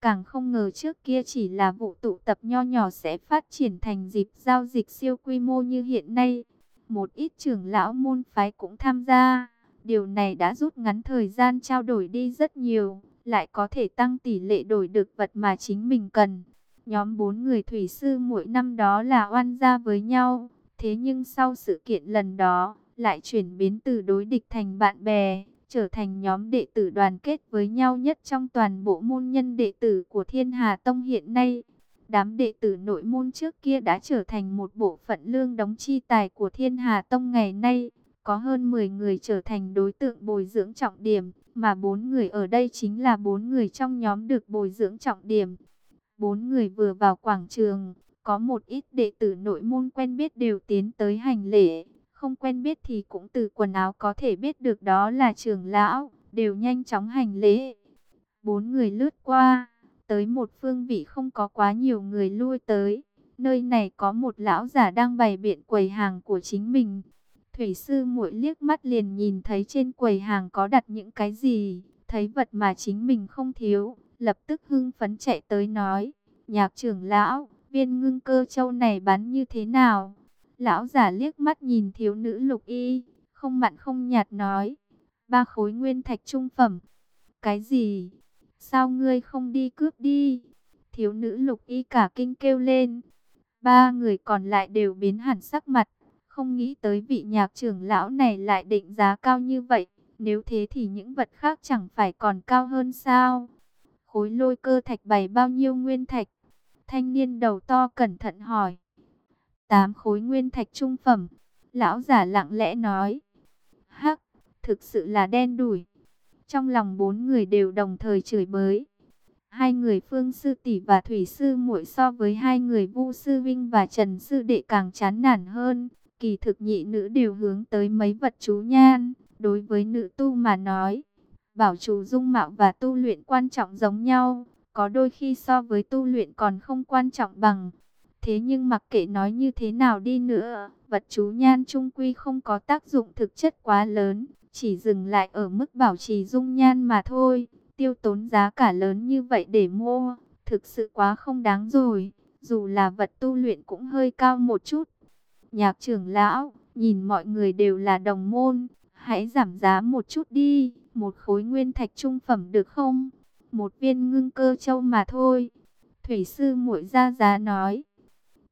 Càng không ngờ trước kia chỉ là vụ tụ tập nho nhỏ sẽ phát triển thành dịp giao dịch siêu quy mô như hiện nay. Một ít trưởng lão môn phái cũng tham gia. Điều này đã rút ngắn thời gian trao đổi đi rất nhiều, lại có thể tăng tỷ lệ đổi được vật mà chính mình cần. Nhóm bốn người thủy sư mỗi năm đó là oan gia với nhau, thế nhưng sau sự kiện lần đó, lại chuyển biến từ đối địch thành bạn bè, trở thành nhóm đệ tử đoàn kết với nhau nhất trong toàn bộ môn nhân đệ tử của Thiên Hà Tông hiện nay. Đám đệ tử nội môn trước kia đã trở thành một bộ phận lương đóng chi tài của Thiên Hà Tông ngày nay. Có hơn 10 người trở thành đối tượng bồi dưỡng trọng điểm, mà bốn người ở đây chính là bốn người trong nhóm được bồi dưỡng trọng điểm. Bốn người vừa vào quảng trường, có một ít đệ tử nội môn quen biết đều tiến tới hành lễ, không quen biết thì cũng từ quần áo có thể biết được đó là trưởng lão, đều nhanh chóng hành lễ. Bốn người lướt qua, tới một phương vị không có quá nhiều người lui tới. Nơi này có một lão giả đang bày biện quầy hàng của chính mình. Thủy sư muội liếc mắt liền nhìn thấy trên quầy hàng có đặt những cái gì, thấy vật mà chính mình không thiếu, lập tức hưng phấn chạy tới nói, nhạc trưởng lão, viên ngưng cơ châu này bán như thế nào? Lão giả liếc mắt nhìn thiếu nữ lục y, không mặn không nhạt nói, ba khối nguyên thạch trung phẩm. Cái gì? Sao ngươi không đi cướp đi? Thiếu nữ lục y cả kinh kêu lên. Ba người còn lại đều biến hẳn sắc mặt. Không nghĩ tới vị nhạc trưởng lão này lại định giá cao như vậy. Nếu thế thì những vật khác chẳng phải còn cao hơn sao? Khối lôi cơ thạch bày bao nhiêu nguyên thạch? Thanh niên đầu to cẩn thận hỏi. Tám khối nguyên thạch trung phẩm. Lão giả lặng lẽ nói. Hắc, thực sự là đen đủi. Trong lòng bốn người đều đồng thời chửi bới. Hai người Phương Sư Tỷ và Thủy Sư muội so với hai người Vu Sư Vinh và Trần Sư Đệ càng chán nản hơn. Kỳ thực nhị nữ đều hướng tới mấy vật chú nhan. Đối với nữ tu mà nói, bảo chủ dung mạo và tu luyện quan trọng giống nhau. Có đôi khi so với tu luyện còn không quan trọng bằng. Thế nhưng mặc kệ nói như thế nào đi nữa, vật chú nhan trung quy không có tác dụng thực chất quá lớn chỉ dừng lại ở mức bảo trì dung nhan mà thôi. Tiêu tốn giá cả lớn như vậy để mua, thực sự quá không đáng rồi. Dù là vật tu luyện cũng hơi cao một chút. Nhạc trưởng lão, nhìn mọi người đều là đồng môn, hãy giảm giá một chút đi, một khối nguyên thạch trung phẩm được không? Một viên ngưng cơ châu mà thôi. Thủy sư muội ra giá nói,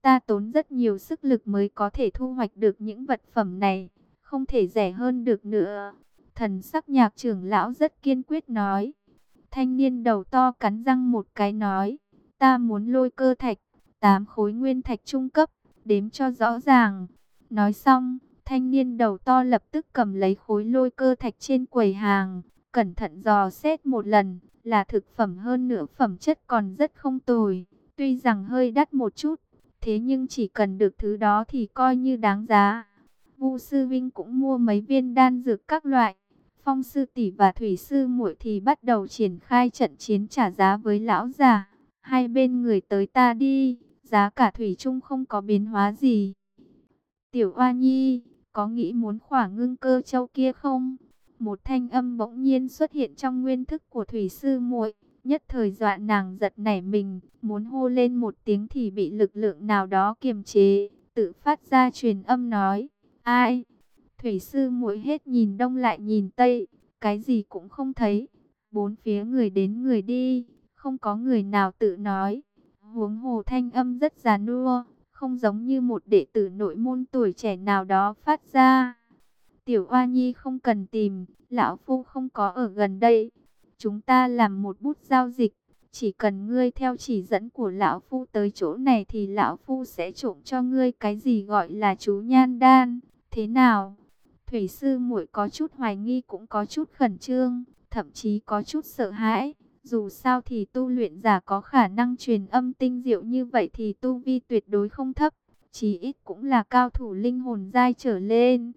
ta tốn rất nhiều sức lực mới có thể thu hoạch được những vật phẩm này không thể rẻ hơn được nữa. Thần sắc nhạc trưởng lão rất kiên quyết nói. Thanh niên đầu to cắn răng một cái nói, ta muốn lôi cơ thạch, tám khối nguyên thạch trung cấp, đếm cho rõ ràng. Nói xong, thanh niên đầu to lập tức cầm lấy khối lôi cơ thạch trên quầy hàng, cẩn thận dò xét một lần, là thực phẩm hơn nửa phẩm chất còn rất không tồi, tuy rằng hơi đắt một chút, thế nhưng chỉ cần được thứ đó thì coi như đáng giá. Vu sư Vinh cũng mua mấy viên đan dược các loại. Phong sư tỷ và thủy sư muội thì bắt đầu triển khai trận chiến trả giá với lão già. Hai bên người tới ta đi, giá cả thủy chung không có biến hóa gì. Tiểu Oa Nhi, có nghĩ muốn khỏa ngưng cơ châu kia không? Một thanh âm bỗng nhiên xuất hiện trong nguyên thức của thủy sư muội, nhất thời dọa nàng giật nảy mình, muốn hô lên một tiếng thì bị lực lượng nào đó kiềm chế, tự phát ra truyền âm nói: Ai? Thủy sư muội hết nhìn đông lại nhìn tây, cái gì cũng không thấy. Bốn phía người đến người đi, không có người nào tự nói. Huống hồ thanh âm rất già nua, không giống như một đệ tử nội môn tuổi trẻ nào đó phát ra. Tiểu Oa Nhi không cần tìm, lão phu không có ở gần đây. Chúng ta làm một bút giao dịch, chỉ cần ngươi theo chỉ dẫn của lão phu tới chỗ này thì lão phu sẽ trộm cho ngươi cái gì gọi là chú nhan đan. Thế nào? Thủy sư muội có chút hoài nghi cũng có chút khẩn trương, thậm chí có chút sợ hãi. Dù sao thì tu luyện giả có khả năng truyền âm tinh diệu như vậy thì tu vi tuyệt đối không thấp, chí ít cũng là cao thủ linh hồn giai trở lên.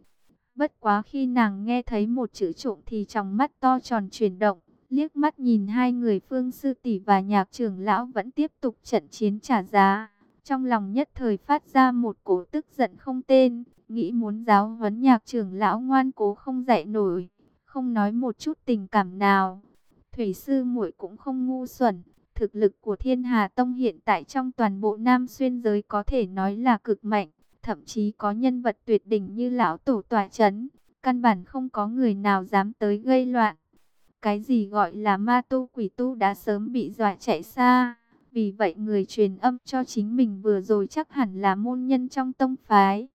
Bất quá khi nàng nghe thấy một chữ trộm thì trong mắt to tròn chuyển động, liếc mắt nhìn hai người phương sư tỷ và nhạc trưởng lão vẫn tiếp tục trận chiến trả giá. Trong lòng nhất thời phát ra một cổ tức giận không tên, nghĩ muốn giáo huấn nhạc trưởng lão ngoan cố không dạy nổi, không nói một chút tình cảm nào. Thủy sư muội cũng không ngu xuẩn, thực lực của Thiên Hà Tông hiện tại trong toàn bộ Nam Xuyên giới có thể nói là cực mạnh, thậm chí có nhân vật tuyệt đỉnh như lão tổ tòa chấn, căn bản không có người nào dám tới gây loạn. Cái gì gọi là ma tu quỷ tu đã sớm bị dọa chạy xa. Vì vậy người truyền âm cho chính mình vừa rồi chắc hẳn là môn nhân trong tông phái.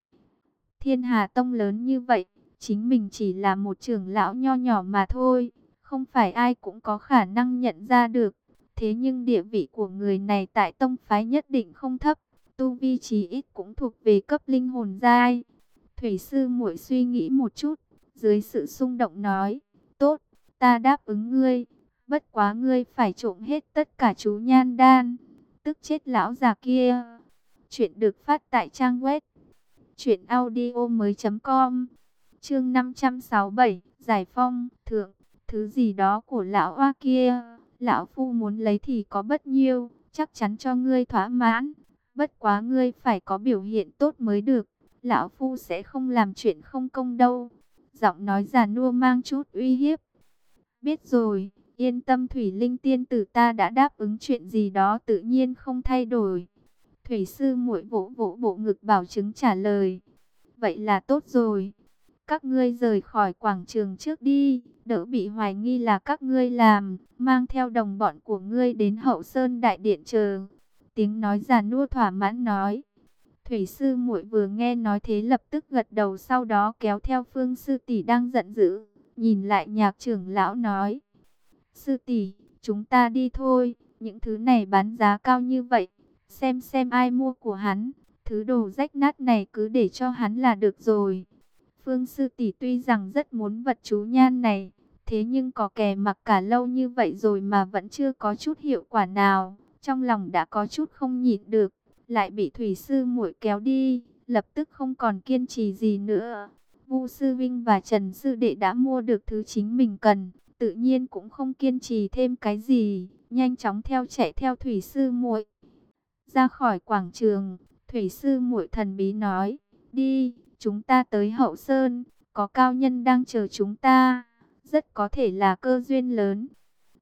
Thiên Hà Tông lớn như vậy, chính mình chỉ là một trưởng lão nho nhỏ mà thôi, không phải ai cũng có khả năng nhận ra được. Thế nhưng địa vị của người này tại tông phái nhất định không thấp, tu vi trí ít cũng thuộc về cấp linh hồn giai. Thủy sư muội suy nghĩ một chút, dưới sự xung động nói, tốt, ta đáp ứng ngươi, bất quá ngươi phải trộm hết tất cả chú nhan đan, tức chết lão già kia. Chuyện được phát tại trang web truyệnaudiomoi.com. Chương 567, Giải Phong, thượng, thứ gì đó của lão oa kia, lão phu muốn lấy thì có bất nhiêu, chắc chắn cho ngươi thỏa mãn, bất quá ngươi phải có biểu hiện tốt mới được, lão phu sẽ không làm chuyện không công đâu. Giọng nói già nua mang chút uy hiếp. Biết rồi, yên tâm Thủy Linh tiên tử ta đã đáp ứng chuyện gì đó tự nhiên không thay đổi. Thủy sư muội vỗ vỗ bộ ngực bảo chứng trả lời. Vậy là tốt rồi. Các ngươi rời khỏi quảng trường trước đi, đỡ bị hoài nghi là các ngươi làm, mang theo đồng bọn của ngươi đến hậu sơn đại điện chờ. Tiếng nói già nua thỏa mãn nói. Thủy sư muội vừa nghe nói thế lập tức gật đầu sau đó kéo theo phương sư tỷ đang giận dữ, nhìn lại nhạc trưởng lão nói. Sư tỷ, chúng ta đi thôi, những thứ này bán giá cao như vậy, xem xem ai mua của hắn, thứ đồ rách nát này cứ để cho hắn là được rồi. Phương sư tỷ tuy rằng rất muốn vật chú nhan này, thế nhưng có kè mặc cả lâu như vậy rồi mà vẫn chưa có chút hiệu quả nào, trong lòng đã có chút không nhịn được, lại bị thủy sư muội kéo đi, lập tức không còn kiên trì gì nữa. Vu sư Vinh và Trần sư đệ đã mua được thứ chính mình cần, tự nhiên cũng không kiên trì thêm cái gì, nhanh chóng theo chạy theo thủy sư muội. Ra khỏi quảng trường, thủy sư muội thần bí nói, đi, chúng ta tới hậu sơn, có cao nhân đang chờ chúng ta, rất có thể là cơ duyên lớn.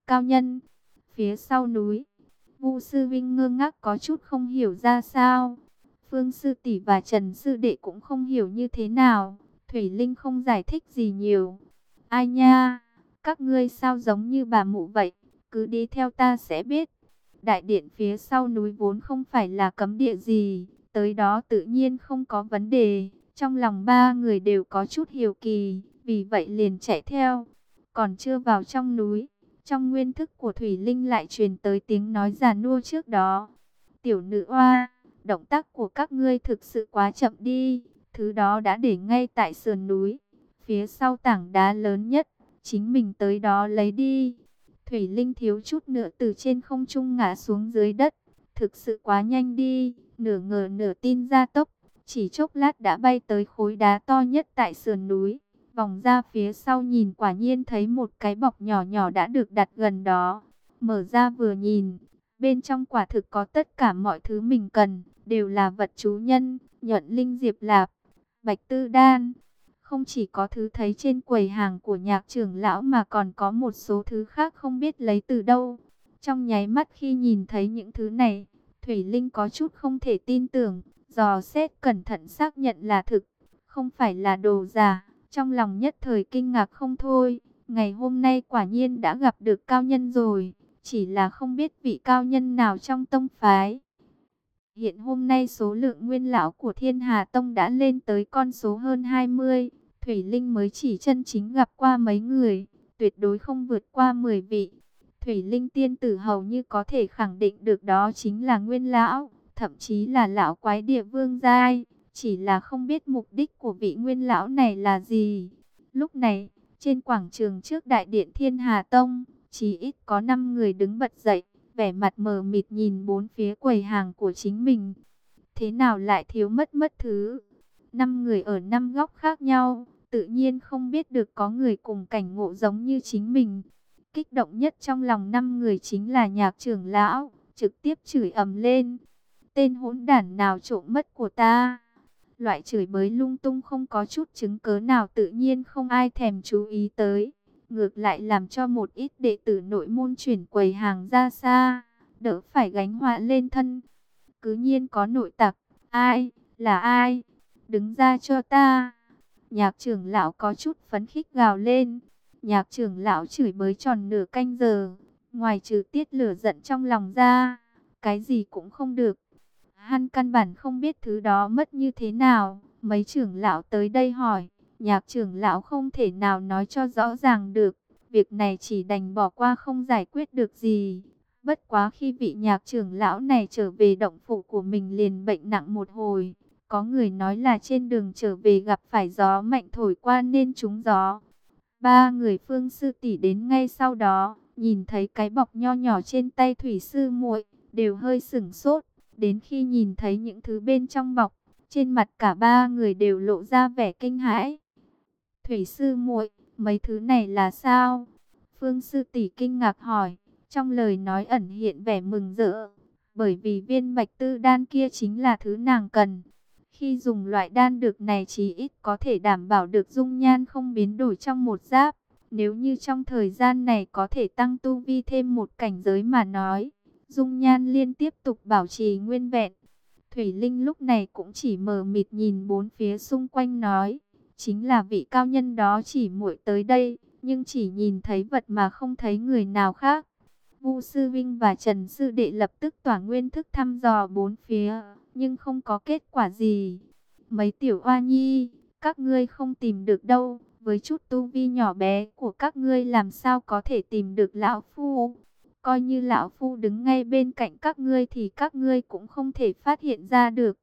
Cao nhân, phía sau núi, Vu sư Vinh ngơ ngác có chút không hiểu ra sao. Phương sư tỷ và Trần sư đệ cũng không hiểu như thế nào. Thủy Linh không giải thích gì nhiều. Ai nha, các ngươi sao giống như bà mụ vậy, cứ đi theo ta sẽ biết. Đại điện phía sau núi vốn không phải là cấm địa gì, tới đó tự nhiên không có vấn đề. Trong lòng ba người đều có chút hiểu kỳ, vì vậy liền chạy theo. Còn chưa vào trong núi, trong nguyên thức của Thủy Linh lại truyền tới tiếng nói già nua trước đó. Tiểu nữ oa, động tác của các ngươi thực sự quá chậm đi. Thứ đó đã để ngay tại sườn núi, phía sau tảng đá lớn nhất. Chính mình tới đó lấy đi. Thủy Linh thiếu chút nữa từ trên không trung ngã xuống dưới đất. Thực sự quá nhanh đi, nửa ngờ nửa tin ra tốc. Chỉ chốc lát đã bay tới khối đá to nhất tại sườn núi. Vòng ra phía sau nhìn quả nhiên thấy một cái bọc nhỏ nhỏ đã được đặt gần đó. Mở ra vừa nhìn, bên trong quả thực có tất cả mọi thứ mình cần, đều là vật chú nhân, nhuận linh diệp lạp, bạch tư đan. Không chỉ có thứ thấy trên quầy hàng của nhạc trưởng lão mà còn có một số thứ khác không biết lấy từ đâu. Trong nháy mắt khi nhìn thấy những thứ này, Thủy Linh có chút không thể tin tưởng, dò xét cẩn thận xác nhận là thực, không phải là đồ giả. Trong lòng nhất thời kinh ngạc không thôi, ngày hôm nay quả nhiên đã gặp được cao nhân rồi, chỉ là không biết vị cao nhân nào trong tông phái. Hiện hôm nay số lượng nguyên lão của Thiên Hà Tông đã lên tới con số hơn 20, Thủy Linh mới chỉ chân chính gặp qua mấy người, tuyệt đối không vượt qua 10 vị. Thủy Linh tiên tử hầu như có thể khẳng định được đó chính là nguyên lão, thậm chí là lão quái địa vương giai. Chỉ là không biết mục đích của vị nguyên lão này là gì. Lúc này, trên quảng trường trước đại điện Thiên Hà Tông, chỉ ít có 5 người đứng bật dậy, vẻ mặt mờ mịt nhìn bốn phía quầy hàng của chính mình. Thế nào lại thiếu mất mất thứ? Năm người ở năm góc khác nhau, tự nhiên không biết được có người cùng cảnh ngộ giống như chính mình. Kích động nhất trong lòng năm người chính là nhạc trưởng lão, trực tiếp chửi ầm lên. Tên hỗn đản nào trộm mất của ta? Loại chửi bới lung tung không có chút chứng cớ nào tự nhiên không ai thèm chú ý tới. Ngược lại làm cho một ít đệ tử nội môn chuyển quầy hàng ra xa, đỡ phải gánh họa lên thân. Cứ nhiên có nội tặc, ai, là ai, đứng ra cho ta. Nhạc trưởng lão có chút phấn khích gào lên. Nhạc trưởng lão chửi bới tròn nửa canh giờ, ngoài trừ tiết lửa giận trong lòng ra, cái gì cũng không được. Hắn căn bản không biết thứ đó mất như thế nào. Mấy trưởng lão tới đây hỏi. Nhạc trưởng lão không thể nào nói cho rõ ràng được. Việc này chỉ đành bỏ qua không giải quyết được gì. Bất quá khi vị nhạc trưởng lão này trở về động phủ của mình liền bệnh nặng một hồi. Có người nói là trên đường trở về gặp phải gió mạnh thổi qua nên trúng gió. Ba người phương sư tỷ đến ngay sau đó, nhìn thấy cái bọc nho nhỏ trên tay thủy sư muội, đều hơi sửng sốt. Đến khi nhìn thấy những thứ bên trong bọc, trên mặt cả ba người đều lộ ra vẻ kinh hãi. Thủy sư muội, mấy thứ này là sao? Phương sư tỷ kinh ngạc hỏi, trong lời nói ẩn hiện vẻ mừng rỡ, bởi vì viên bạch tư đan kia chính là thứ nàng cần. Khi dùng loại đan được này chỉ ít có thể đảm bảo được dung nhan không biến đổi trong một giáp. Nếu như trong thời gian này có thể tăng tu vi thêm một cảnh giới mà nói, dung nhan liên tiếp tục bảo trì nguyên vẹn. Thủy Linh lúc này cũng chỉ mờ mịt nhìn bốn phía xung quanh nói, chính là vị cao nhân đó chỉ muội tới đây, nhưng chỉ nhìn thấy vật mà không thấy người nào khác. Vu Sư Vinh và Trần Sư Đệ lập tức tỏa nguyên thức thăm dò bốn phía, nhưng không có kết quả gì. Mấy tiểu oa nhi, các ngươi không tìm được đâu, với chút tu vi nhỏ bé của các ngươi làm sao có thể tìm được lão phu. Coi như lão phu đứng ngay bên cạnh các ngươi thì các ngươi cũng không thể phát hiện ra được.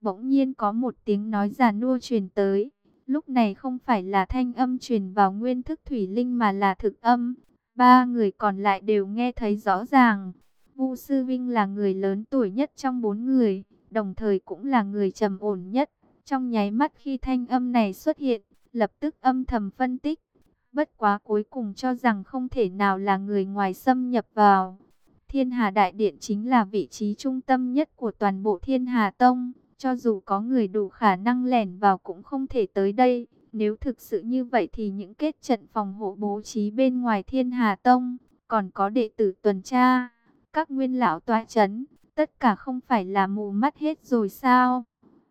Bỗng nhiên có một tiếng nói già nua truyền tới. Lúc này không phải là thanh âm truyền vào nguyên thức thủy linh mà là thực âm. Ba người còn lại đều nghe thấy rõ ràng. Vu Sư Vinh là người lớn tuổi nhất trong bốn người, đồng thời cũng là người trầm ổn nhất. Trong nháy mắt khi thanh âm này xuất hiện, lập tức âm thầm phân tích. Bất quá cuối cùng cho rằng không thể nào là người ngoài xâm nhập vào. Thiên Hà Đại Điện chính là vị trí trung tâm nhất của toàn bộ Thiên Hà Tông. Cho dù có người đủ khả năng lẻn vào cũng không thể tới đây. Nếu thực sự như vậy thì những kết trận phòng hộ bố trí bên ngoài Thiên Hà Tông, còn có đệ tử tuần tra, các nguyên lão tọa chấn, tất cả không phải là mù mắt hết rồi sao?